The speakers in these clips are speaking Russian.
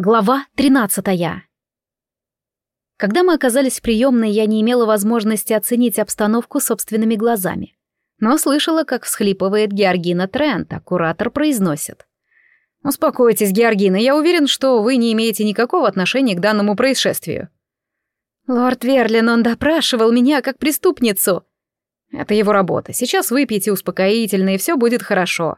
Глава 13. Когда мы оказались в приемной, я не имела возможности оценить обстановку собственными глазами. Но слышала, как всхлипывает Георгина Трент, а куратор произносит. «Успокойтесь, Георгина, я уверен, что вы не имеете никакого отношения к данному происшествию». «Лорд Верлин, он допрашивал меня как преступницу». «Это его работа. Сейчас выпьете успокоительное, и все будет хорошо».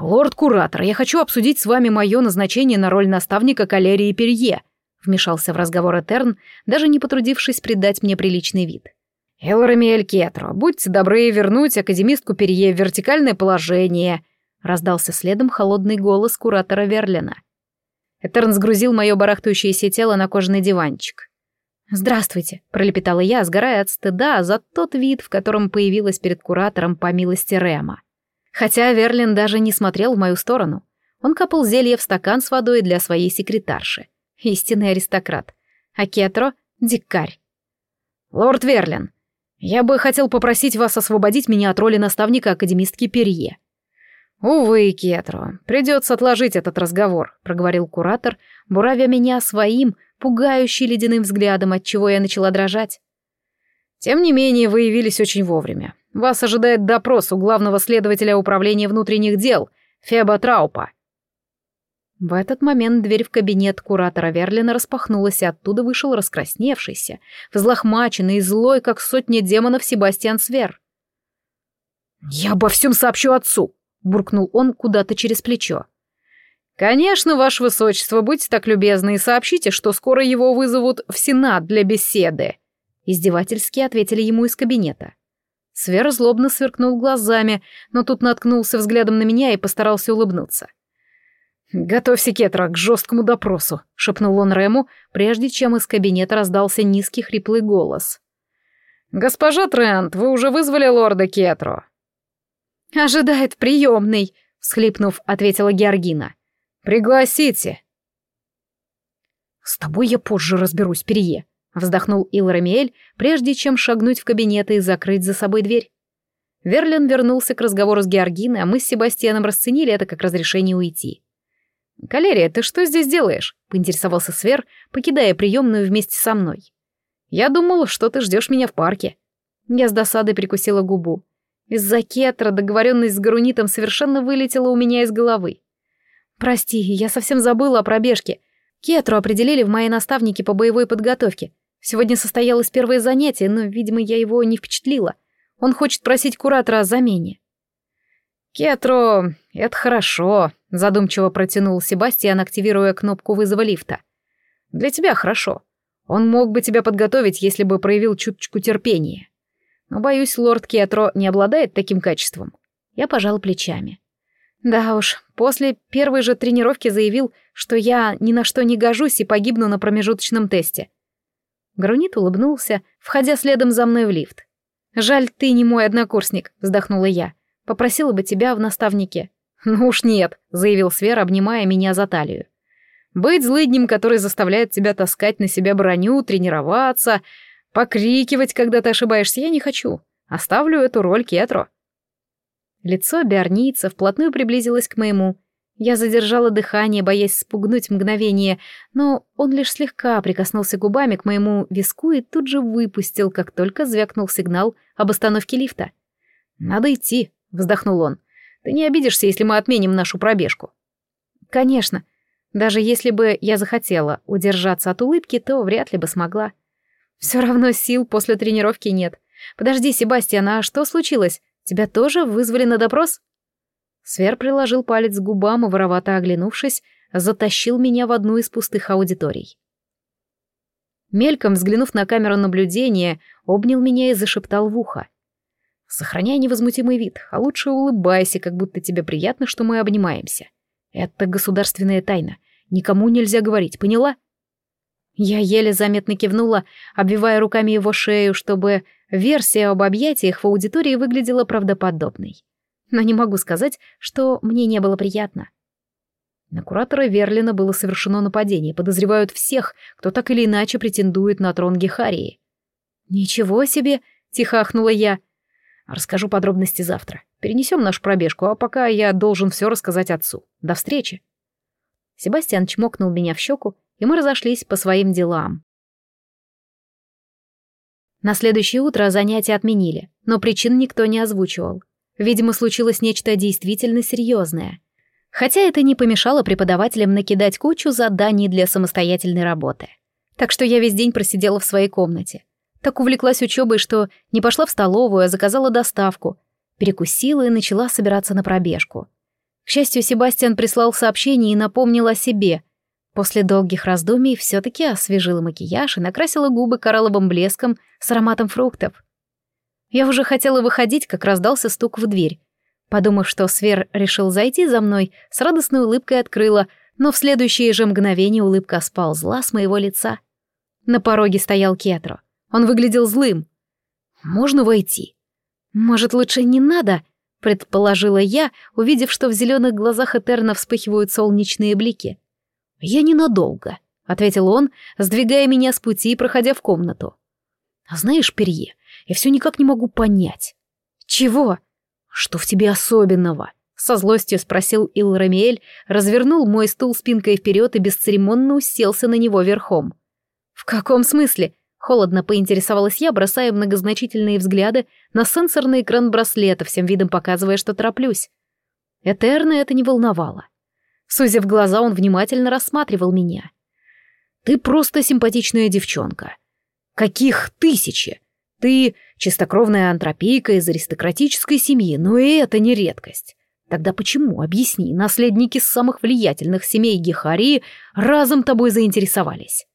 «Лорд-куратор, я хочу обсудить с вами мое назначение на роль наставника калерии Перье», вмешался в разговор Этерн, даже не потрудившись придать мне приличный вид. «Элрамиэль Кетро, будьте добры вернуть академистку Перье в вертикальное положение», раздался следом холодный голос куратора Верлина. Этерн сгрузил мое барахтающееся тело на кожаный диванчик. «Здравствуйте», — пролепетала я, сгорая от стыда за тот вид, в котором появилась перед куратором по милости Рема. Хотя Верлин даже не смотрел в мою сторону. Он капал зелье в стакан с водой для своей секретарши. Истинный аристократ. А Кетро — дикарь. «Лорд Верлин, я бы хотел попросить вас освободить меня от роли наставника академистки Перье». «Увы, Кетро, придется отложить этот разговор», — проговорил куратор, буравя меня своим, пугающий ледяным взглядом, от чего я начала дрожать. «Тем не менее, вы явились очень вовремя. Вас ожидает допрос у главного следователя управления внутренних дел, Феба Траупа». В этот момент дверь в кабинет куратора Верлина распахнулась, и оттуда вышел раскрасневшийся, взлохмаченный и злой, как сотня демонов Себастьян Свер. «Я обо всем сообщу отцу», — буркнул он куда-то через плечо. «Конечно, ваше высочество, будьте так любезны и сообщите, что скоро его вызовут в Сенат для беседы», — издевательски ответили ему из кабинета. Свер злобно сверкнул глазами, но тут наткнулся взглядом на меня и постарался улыбнуться. «Готовься, Кетра, к жесткому допросу», — шепнул он Рему, прежде чем из кабинета раздался низкий хриплый голос. «Госпожа Трент, вы уже вызвали лорда Кетро?» «Ожидает приемный», — всхлипнув, ответила Георгина. «Пригласите». «С тобой я позже разберусь, Перье», Вздохнул Илрамиэль, прежде чем шагнуть в кабинет и закрыть за собой дверь. Верлин вернулся к разговору с Георгиной, а мы с Себастьяном расценили это как разрешение уйти. «Калерия, ты что здесь делаешь?» — поинтересовался Свер, покидая приемную вместе со мной. «Я думал, что ты ждешь меня в парке». Я с досадой прикусила губу. Из-за кетра договоренность с Гарунитом совершенно вылетела у меня из головы. «Прости, я совсем забыла о пробежке. Кетру определили в мои наставники по боевой подготовке. Сегодня состоялось первое занятие, но, видимо, я его не впечатлила. Он хочет просить куратора о замене. «Кетро, это хорошо», — задумчиво протянул Себастьян, активируя кнопку вызова лифта. «Для тебя хорошо. Он мог бы тебя подготовить, если бы проявил чуточку терпения. Но, боюсь, лорд Кетро не обладает таким качеством». Я пожал плечами. Да уж, после первой же тренировки заявил, что я ни на что не гожусь и погибну на промежуточном тесте. Грунит улыбнулся, входя следом за мной в лифт. «Жаль, ты не мой однокурсник», — вздохнула я. «Попросила бы тебя в наставнике». «Ну уж нет», — заявил Свер, обнимая меня за талию. «Быть злыднем, который заставляет тебя таскать на себя броню, тренироваться, покрикивать, когда ты ошибаешься, я не хочу. Оставлю эту роль Кетро». Лицо Биарница вплотную приблизилось к моему, я задержала дыхание, боясь спугнуть мгновение, но он лишь слегка прикоснулся губами к моему виску и тут же выпустил, как только звякнул сигнал об остановке лифта. «Надо идти», — вздохнул он. «Ты не обидишься, если мы отменим нашу пробежку?» «Конечно. Даже если бы я захотела удержаться от улыбки, то вряд ли бы смогла. Все равно сил после тренировки нет. Подожди, Себастьян, а что случилось? Тебя тоже вызвали на допрос?» Свер приложил палец к губам и, воровато оглянувшись, затащил меня в одну из пустых аудиторий. Мельком взглянув на камеру наблюдения, обнял меня и зашептал в ухо. «Сохраняй невозмутимый вид, а лучше улыбайся, как будто тебе приятно, что мы обнимаемся. Это государственная тайна, никому нельзя говорить, поняла?» Я еле заметно кивнула, обвивая руками его шею, чтобы версия об объятиях в аудитории выглядела правдоподобной но не могу сказать, что мне не было приятно. На куратора Верлина было совершено нападение, подозревают всех, кто так или иначе претендует на трон Гехарии. «Ничего себе!» — тихо ахнула я. «Расскажу подробности завтра. Перенесем нашу пробежку, а пока я должен все рассказать отцу. До встречи!» Себастьян чмокнул меня в щеку, и мы разошлись по своим делам. На следующее утро занятия отменили, но причин никто не озвучивал. Видимо, случилось нечто действительно серьезное. Хотя это не помешало преподавателям накидать кучу заданий для самостоятельной работы. Так что я весь день просидела в своей комнате. Так увлеклась учебой, что не пошла в столовую, а заказала доставку. Перекусила и начала собираться на пробежку. К счастью, Себастьян прислал сообщение и напомнил о себе. После долгих раздумий все-таки освежила макияж и накрасила губы коралловым блеском с ароматом фруктов. Я уже хотела выходить, как раздался стук в дверь. Подумав, что Свер решил зайти за мной, с радостной улыбкой открыла, но в следующее же мгновение улыбка сползла с моего лица. На пороге стоял Кетро. Он выглядел злым. «Можно войти?» «Может, лучше не надо?» — предположила я, увидев, что в зеленых глазах Этерна вспыхивают солнечные блики. «Я ненадолго», — ответил он, сдвигая меня с пути и проходя в комнату. «А знаешь, Перье, я все никак не могу понять». «Чего?» «Что в тебе особенного?» Со злостью спросил Илрамиэль, развернул мой стул спинкой вперед и бесцеремонно уселся на него верхом. «В каком смысле?» Холодно поинтересовалась я, бросая многозначительные взгляды на сенсорный экран браслета, всем видом показывая, что тороплюсь. Этерна это не волновало. Сузив глаза, он внимательно рассматривал меня. «Ты просто симпатичная девчонка. Каких тысячи? Ты чистокровная антропийка из аристократической семьи, но и это не редкость. Тогда почему, объясни, наследники самых влиятельных семей Гехарии разом тобой заинтересовались?»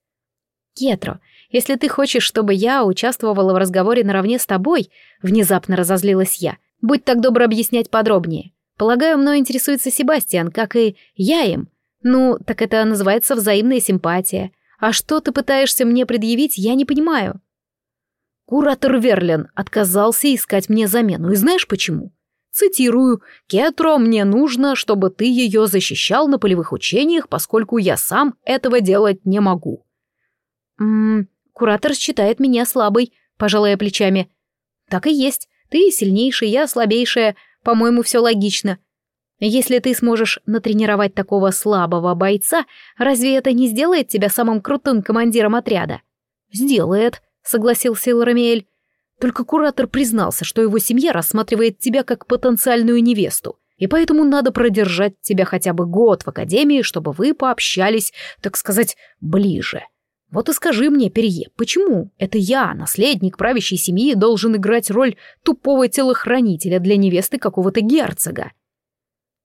«Кетро, если ты хочешь, чтобы я участвовала в разговоре наравне с тобой», — внезапно разозлилась я, — «будь так добр объяснять подробнее. Полагаю, мной интересуется Себастьян, как и я им. Ну, так это называется взаимная симпатия. А что ты пытаешься мне предъявить, я не понимаю». Куратор Верлен отказался искать мне замену, и знаешь почему? Цитирую, «Кетро, мне нужно, чтобы ты ее защищал на полевых учениях, поскольку я сам этого делать не могу». «Ммм, куратор считает меня слабой», пожалуя плечами. «Так и есть. Ты сильнейший, я слабейшая. По-моему, все логично. Если ты сможешь натренировать такого слабого бойца, разве это не сделает тебя самым крутым командиром отряда?» «Сделает», — согласился Илрамиэль. «Только куратор признался, что его семья рассматривает тебя как потенциальную невесту, и поэтому надо продержать тебя хотя бы год в академии, чтобы вы пообщались, так сказать, ближе». Вот и скажи мне, Перье, почему это я, наследник правящей семьи, должен играть роль тупого телохранителя для невесты какого-то герцога?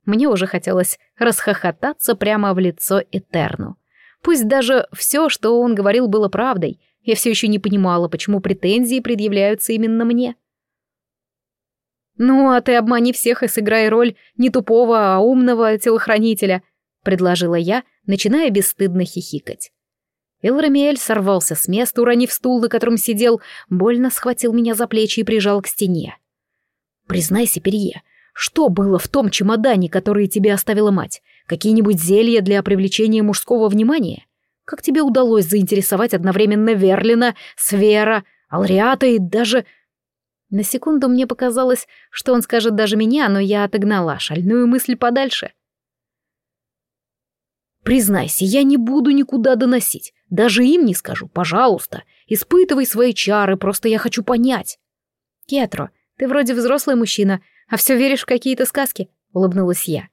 Мне уже хотелось расхохотаться прямо в лицо Этерну. Пусть даже все, что он говорил, было правдой, я все еще не понимала, почему претензии предъявляются именно мне. «Ну, а ты обмани всех и сыграй роль не тупого, а умного телохранителя», — предложила я, начиная бесстыдно хихикать. Элрамиэль сорвался с места, уронив стул, на котором сидел, больно схватил меня за плечи и прижал к стене. «Признайся, Перье, что было в том чемодане, который тебе оставила мать? Какие-нибудь зелья для привлечения мужского внимания? Как тебе удалось заинтересовать одновременно Верлина, Свера, Алриата и даже...» На секунду мне показалось, что он скажет даже меня, но я отогнала шальную мысль подальше. «Признайся, я не буду никуда доносить. Даже им не скажу, пожалуйста. Испытывай свои чары, просто я хочу понять. Кетро, ты вроде взрослый мужчина, а все веришь в какие-то сказки, улыбнулась я.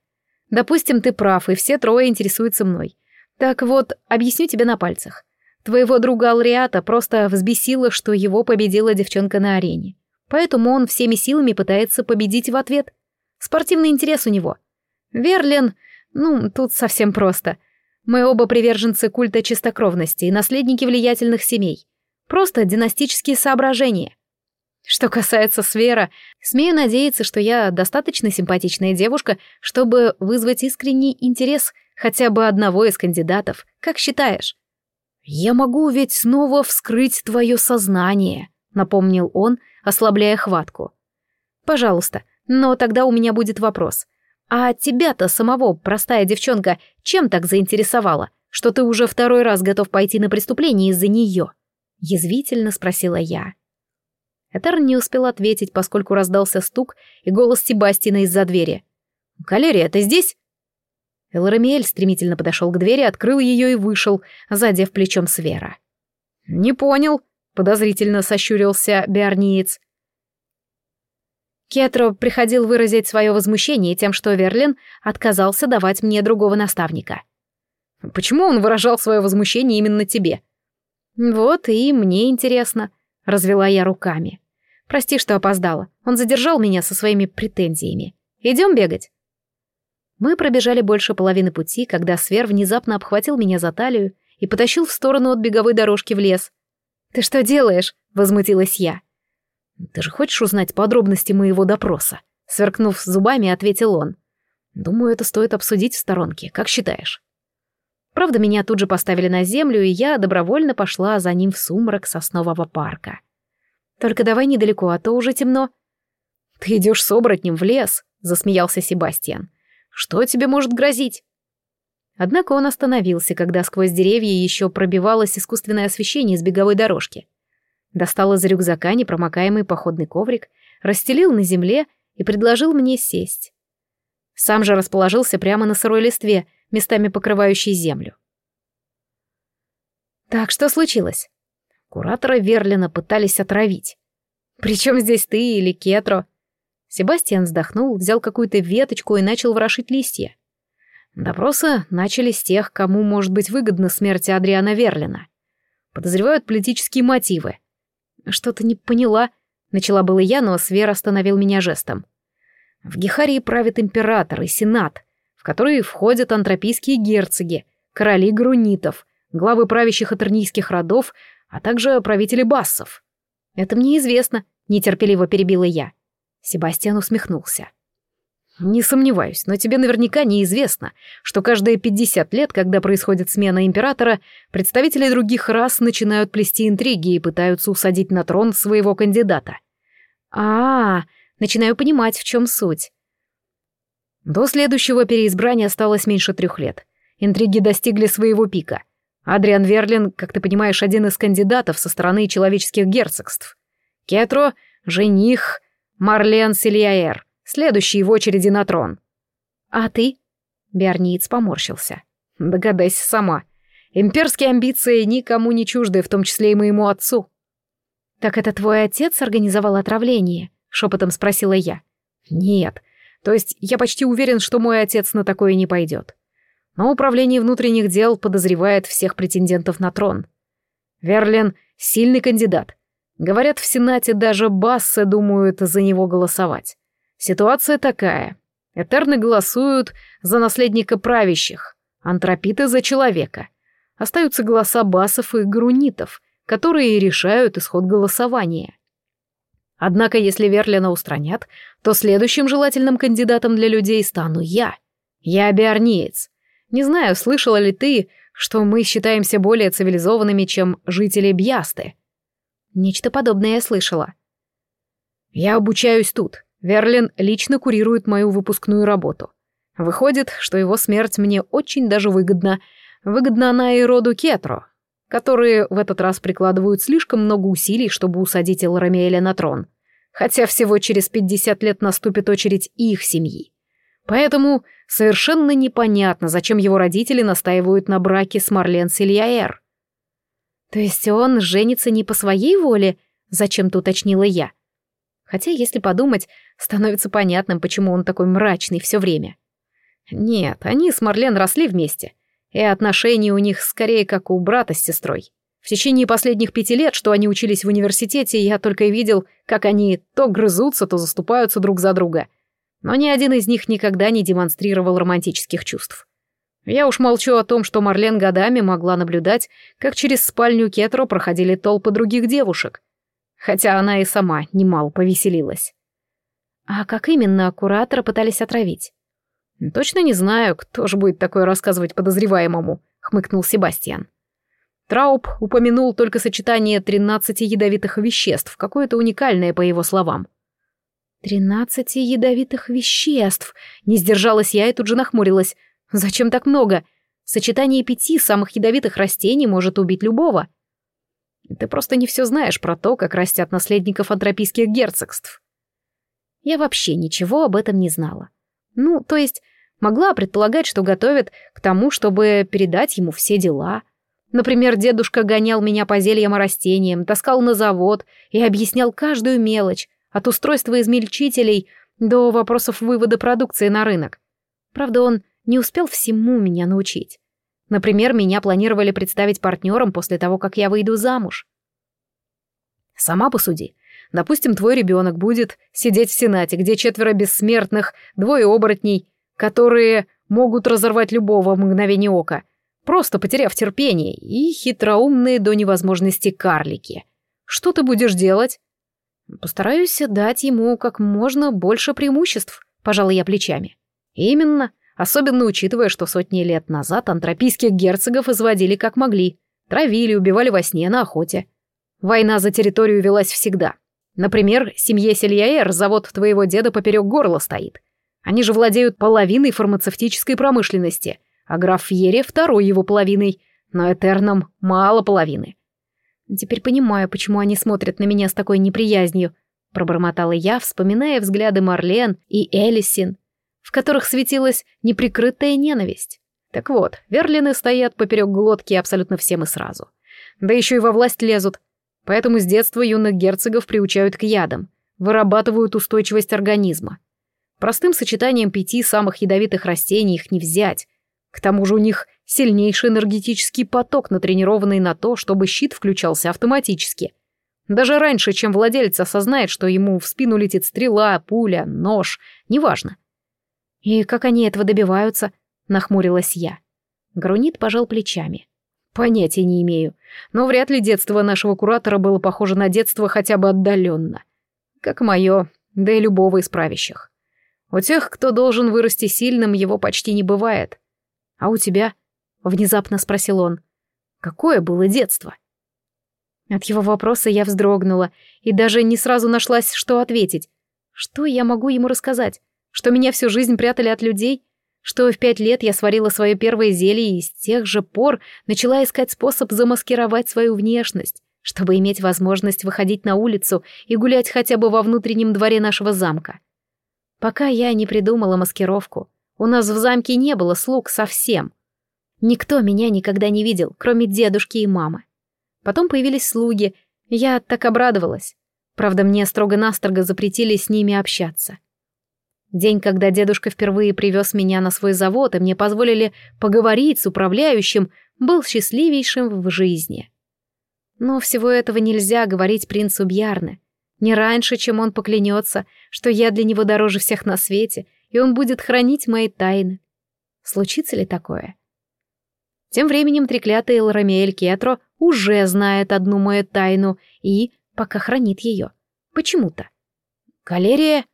Допустим, ты прав, и все трое интересуются мной. Так вот, объясню тебе на пальцах. Твоего друга Алриата просто взбесило, что его победила девчонка на арене. Поэтому он всеми силами пытается победить в ответ. Спортивный интерес у него. Верлен, ну, тут совсем просто — мы оба приверженцы культа чистокровности и наследники влиятельных семей. Просто династические соображения. Что касается Свера, смею надеяться, что я достаточно симпатичная девушка, чтобы вызвать искренний интерес хотя бы одного из кандидатов. Как считаешь? «Я могу ведь снова вскрыть твое сознание», — напомнил он, ослабляя хватку. «Пожалуйста, но тогда у меня будет вопрос. А тебя-то самого, простая девчонка, чем так заинтересовала, что ты уже второй раз готов пойти на преступление из-за нее?» Язвительно спросила я. Этер не успел ответить, поскольку раздался стук и голос Себастина из-за двери. «Калерия, ты здесь?» Эларамиэль стремительно подошел к двери, открыл ее и вышел, задев плечом Свера. «Не понял», — подозрительно сощурился Биарниец. Кетро приходил выразить свое возмущение тем, что Верлин отказался давать мне другого наставника. «Почему он выражал свое возмущение именно тебе?» «Вот и мне интересно», — развела я руками. «Прости, что опоздала. Он задержал меня со своими претензиями. Идем бегать?» Мы пробежали больше половины пути, когда Свер внезапно обхватил меня за талию и потащил в сторону от беговой дорожки в лес. «Ты что делаешь?» — возмутилась я. «Ты же хочешь узнать подробности моего допроса?» Сверкнув зубами, ответил он. «Думаю, это стоит обсудить в сторонке. Как считаешь?» Правда, меня тут же поставили на землю, и я добровольно пошла за ним в сумрак соснового парка. «Только давай недалеко, а то уже темно». «Ты идешь с оборотнем в лес», — засмеялся Себастьян. Что тебе может грозить?» Однако он остановился, когда сквозь деревья еще пробивалось искусственное освещение с беговой дорожки. Достал из рюкзака непромокаемый походный коврик, расстелил на земле и предложил мне сесть. Сам же расположился прямо на сырой листве, местами покрывающей землю. «Так, что случилось?» Куратора Верлина пытались отравить. «Причем здесь ты или Кетро?» Себастьян вздохнул, взял какую-то веточку и начал ворошить листья. Допросы начали с тех, кому может быть выгодна смерть Адриана Верлина. Подозревают политические мотивы. Что-то не поняла. Начала было я, но Свер остановил меня жестом. В Гехарии правит император и сенат, в которые входят антропийские герцоги, короли грунитов, главы правящих атернийских родов, а также правители бассов. Это мне известно, нетерпеливо перебила я. Себастьян усмехнулся. «Не сомневаюсь, но тебе наверняка неизвестно, что каждые 50 лет, когда происходит смена императора, представители других рас начинают плести интриги и пытаются усадить на трон своего кандидата. А, -а, -а начинаю понимать, в чем суть. До следующего переизбрания осталось меньше трех лет. Интриги достигли своего пика. Адриан Верлин, как ты понимаешь, один из кандидатов со стороны человеческих герцогств. Кетро — жених Марлен Сильяэр, следующий в очереди на трон. А ты? Биарниец поморщился. Догадайся сама. Имперские амбиции никому не чужды, в том числе и моему отцу. Так это твой отец организовал отравление? Шепотом спросила я. Нет. То есть я почти уверен, что мой отец на такое не пойдет. Но управление внутренних дел подозревает всех претендентов на трон. Верлин — сильный кандидат, Говорят, в Сенате даже Бассы думают за него голосовать. Ситуация такая. Этерны голосуют за наследника правящих, антропиты за человека. Остаются голоса басов и грунитов, которые решают исход голосования. Однако, если Верлина устранят, то следующим желательным кандидатом для людей стану я. Я биарниец. Не знаю, слышала ли ты, что мы считаемся более цивилизованными, чем жители Бьясты. Нечто подобное я слышала. Я обучаюсь тут. Верлин лично курирует мою выпускную работу. Выходит, что его смерть мне очень даже выгодна. Выгодна она и роду Кетро, которые в этот раз прикладывают слишком много усилий, чтобы усадить Элрамиэля на трон. Хотя всего через 50 лет наступит очередь их семьи. Поэтому совершенно непонятно, зачем его родители настаивают на браке с Марлен Сильяэр. То есть он женится не по своей воле, зачем-то уточнила я. Хотя, если подумать, становится понятным, почему он такой мрачный все время. Нет, они с Марлен росли вместе, и отношения у них скорее как у брата с сестрой. В течение последних пяти лет, что они учились в университете, я только и видел, как они то грызутся, то заступаются друг за друга. Но ни один из них никогда не демонстрировал романтических чувств. Я уж молчу о том, что Марлен годами могла наблюдать, как через спальню Кетро проходили толпы других девушек. Хотя она и сама немало повеселилась. А как именно куратора пытались отравить? Точно не знаю, кто же будет такое рассказывать подозреваемому, хмыкнул Себастьян. Трауб упомянул только сочетание тринадцати ядовитых веществ, какое-то уникальное, по его словам. «Тринадцати ядовитых веществ!» Не сдержалась я и тут же нахмурилась. Зачем так много? Сочетание пяти самых ядовитых растений может убить любого. Ты просто не все знаешь про то, как растят наследников антропийских герцогств. Я вообще ничего об этом не знала. Ну, то есть, Могла предполагать, что готовит к тому, чтобы передать ему все дела. Например, дедушка гонял меня по зельям и растениям, таскал на завод и объяснял каждую мелочь, от устройства измельчителей до вопросов вывода продукции на рынок. Правда, он не успел всему меня научить. Например, меня планировали представить партнерам после того, как я выйду замуж. Сама посуди. Допустим, твой ребенок будет сидеть в Сенате, где четверо бессмертных, двое оборотней, которые могут разорвать любого в мгновение ока, просто потеряв терпение, и хитроумные до невозможности карлики. Что ты будешь делать? Постараюсь дать ему как можно больше преимуществ, пожалуй, я плечами. Именно, особенно учитывая, что сотни лет назад антропийских герцогов изводили как могли, травили, убивали во сне на охоте. Война за территорию велась всегда. Например, семье Сельяэр завод твоего деда поперек горла стоит. Они же владеют половиной фармацевтической промышленности, а граф Фьере — второй его половиной, но Этерном мало половины. Теперь понимаю, почему они смотрят на меня с такой неприязнью, пробормотала я, вспоминая взгляды Марлен и Элисин, в которых светилась неприкрытая ненависть. Так вот, верлины стоят поперек глотки абсолютно всем и сразу. Да еще и во власть лезут. Поэтому с детства юных герцогов приучают к ядам, вырабатывают устойчивость организма. Простым сочетанием пяти самых ядовитых растений их не взять. К тому же у них сильнейший энергетический поток, натренированный на то, чтобы щит включался автоматически. Даже раньше, чем владелец осознает, что ему в спину летит стрела, пуля, нож, неважно. «И как они этого добиваются?» — нахмурилась я. Грунит пожал плечами. «Понятия не имею, но вряд ли детство нашего куратора было похоже на детство хотя бы отдаленно. Как мое, да и любого из правящих. У тех, кто должен вырасти сильным, его почти не бывает. А у тебя? Внезапно спросил он. Какое было детство? От его вопроса я вздрогнула и даже не сразу нашлась, что ответить. Что я могу ему рассказать? Что меня всю жизнь прятали от людей? Что в пять лет я сварила свое первое зелье и с тех же пор начала искать способ замаскировать свою внешность, чтобы иметь возможность выходить на улицу и гулять хотя бы во внутреннем дворе нашего замка. Пока я не придумала маскировку, у нас в замке не было слуг совсем. Никто меня никогда не видел, кроме дедушки и мамы. Потом появились слуги, я так обрадовалась. Правда, мне строго-настрого запретили с ними общаться. День, когда дедушка впервые привез меня на свой завод, и мне позволили поговорить с управляющим, был счастливейшим в жизни. Но всего этого нельзя говорить принцу Бьярне. Не раньше, чем он поклянется, что я для него дороже всех на свете, и он будет хранить мои тайны. Случится ли такое? Тем временем треклятый Ламиэль Кетро уже знает одну мою тайну и пока хранит ее. Почему-то. Калерия...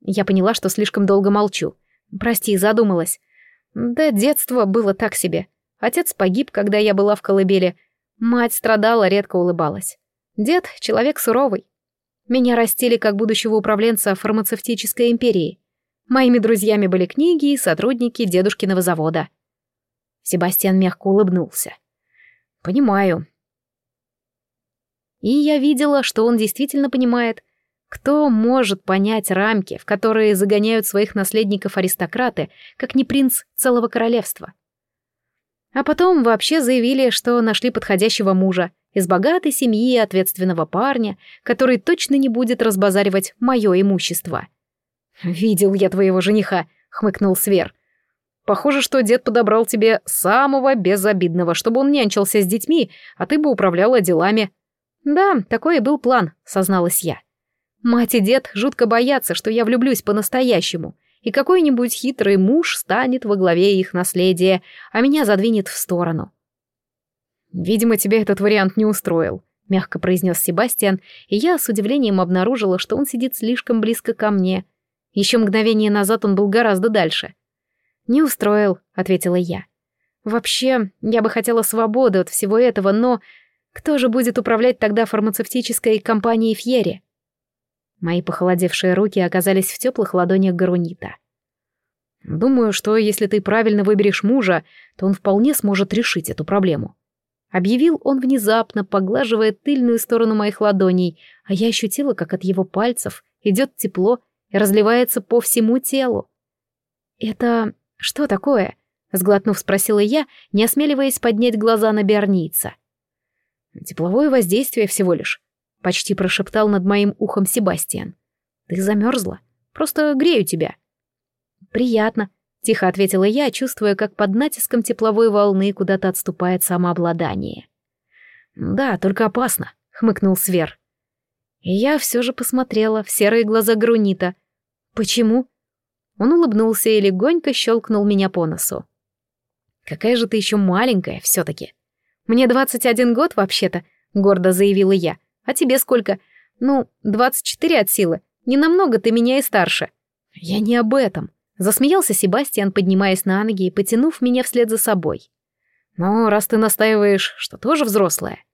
Я поняла, что слишком долго молчу. Прости, задумалась. Да, детство было так себе. Отец погиб, когда я была в колыбели. Мать страдала, редко улыбалась. Дед — человек суровый. Меня растили как будущего управленца фармацевтической империи. Моими друзьями были книги и сотрудники дедушкиного завода. Себастьян мягко улыбнулся. «Понимаю». И я видела, что он действительно понимает. Кто может понять рамки, в которые загоняют своих наследников аристократы, как не принц целого королевства? А потом вообще заявили, что нашли подходящего мужа, из богатой семьи ответственного парня, который точно не будет разбазаривать мое имущество. «Видел я твоего жениха», — хмыкнул Свер. «Похоже, что дед подобрал тебе самого безобидного, чтобы он нянчился с детьми, а ты бы управляла делами». «Да, такой и был план», — созналась я. «Мать и дед жутко боятся, что я влюблюсь по-настоящему, и какой-нибудь хитрый муж станет во главе их наследия, а меня задвинет в сторону. «Видимо, тебя этот вариант не устроил», — мягко произнес Себастьян, и я с удивлением обнаружила, что он сидит слишком близко ко мне. Еще мгновение назад он был гораздо дальше. «Не устроил», — ответила я. «Вообще, я бы хотела свободы от всего этого, но кто же будет управлять тогда фармацевтической компанией Фьери?» Мои похолодевшие руки оказались в теплых ладонях Гарунита. «Думаю, что если ты правильно выберешь мужа, то он вполне сможет решить эту проблему», Объявил он внезапно, поглаживая тыльную сторону моих ладоней, а я ощутила, как от его пальцев идет тепло и разливается по всему телу. Это «Что такое?» — сглотнув, спросила я, не осмеливаясь поднять глаза на Биарница. «Тепловое воздействие всего лишь», — почти прошептал над моим ухом Себастьян. «Ты замерзла. Просто грею тебя». «Приятно», — тихо ответила я, чувствуя, как под натиском тепловой волны куда-то отступает самообладание. «Да, только опасно», — хмыкнул Свер. И я все же посмотрела в серые глаза Грунита. «Почему?» Он улыбнулся и легонько щелкнул меня по носу. «Какая же ты еще маленькая все-таки!» «Мне двадцать один год, вообще-то», — гордо заявила я. «А тебе сколько?» «Ну, двадцать четыре от силы. Не намного ты меня и старше». «Я не об этом», — засмеялся Себастьян, поднимаясь на ноги и потянув меня вслед за собой. «Но раз ты настаиваешь, что тоже взрослая...»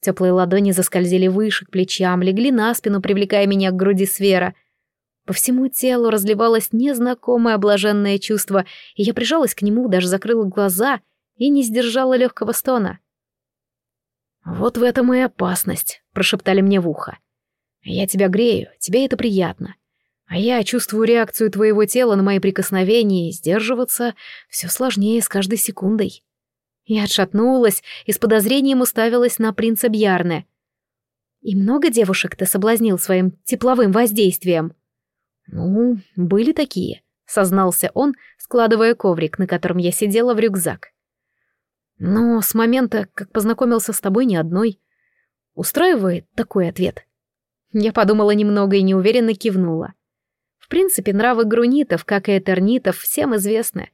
Теплые ладони заскользили выше к плечам, легли на спину, привлекая меня к груди Свера, по всему телу разливалось незнакомое блаженное чувство, и я прижалась к нему, даже закрыла глаза и не сдержала легкого стона. «Вот в этом и опасность», — прошептали мне в ухо. «Я тебя грею, тебе это приятно. А я чувствую реакцию твоего тела на мои прикосновения, и сдерживаться все сложнее с каждой секундой». Я отшатнулась и с подозрением уставилась на принца Бьярне. «И много девушек ты соблазнил своим тепловым воздействием?» «Ну, были такие», — сознался он, складывая коврик, на котором я сидела в рюкзак. «Но с момента, как познакомился с тобой, ни одной. Устраивает такой ответ?» Я подумала немного и неуверенно кивнула. В принципе, нравы грунитов, как и этернитов, всем известны.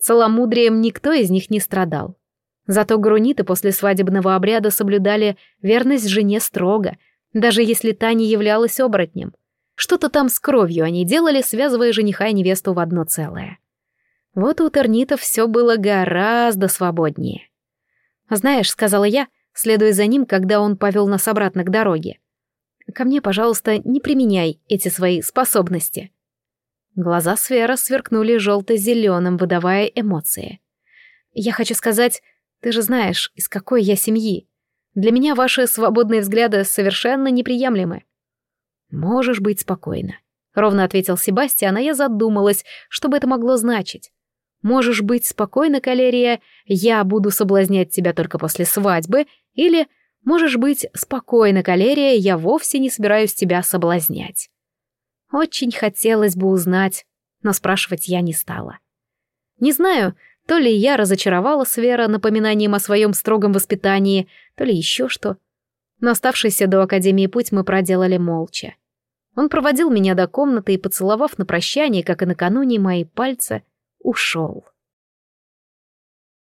Целомудрием никто из них не страдал. Зато груниты после свадебного обряда соблюдали верность жене строго, даже если та не являлась оборотнем. Что-то там с кровью они делали, связывая жениха и невесту в одно целое. Вот у тернитов все было гораздо свободнее. «Знаешь», — сказала я, следуя за ним, когда он повел нас обратно к дороге. «Ко мне, пожалуйста, не применяй эти свои способности». Глаза Сфера сверкнули желто-зеленым, выдавая эмоции. «Я хочу сказать, ты же знаешь, из какой я семьи. Для меня ваши свободные взгляды совершенно неприемлемы. «Можешь быть спокойна», — ровно ответил Себастьян, а я задумалась, что бы это могло значить. «Можешь быть спокойна, Калерия, я буду соблазнять тебя только после свадьбы», или «Можешь быть спокойна, Калерия, я вовсе не собираюсь тебя соблазнять». Очень хотелось бы узнать, но спрашивать я не стала. Не знаю, то ли я разочаровала Свера напоминанием о своем строгом воспитании, то ли еще что. Но оставшийся до Академии путь мы проделали молча. Он проводил меня до комнаты и, поцеловав на прощание, как и накануне, мои пальцы, ушел.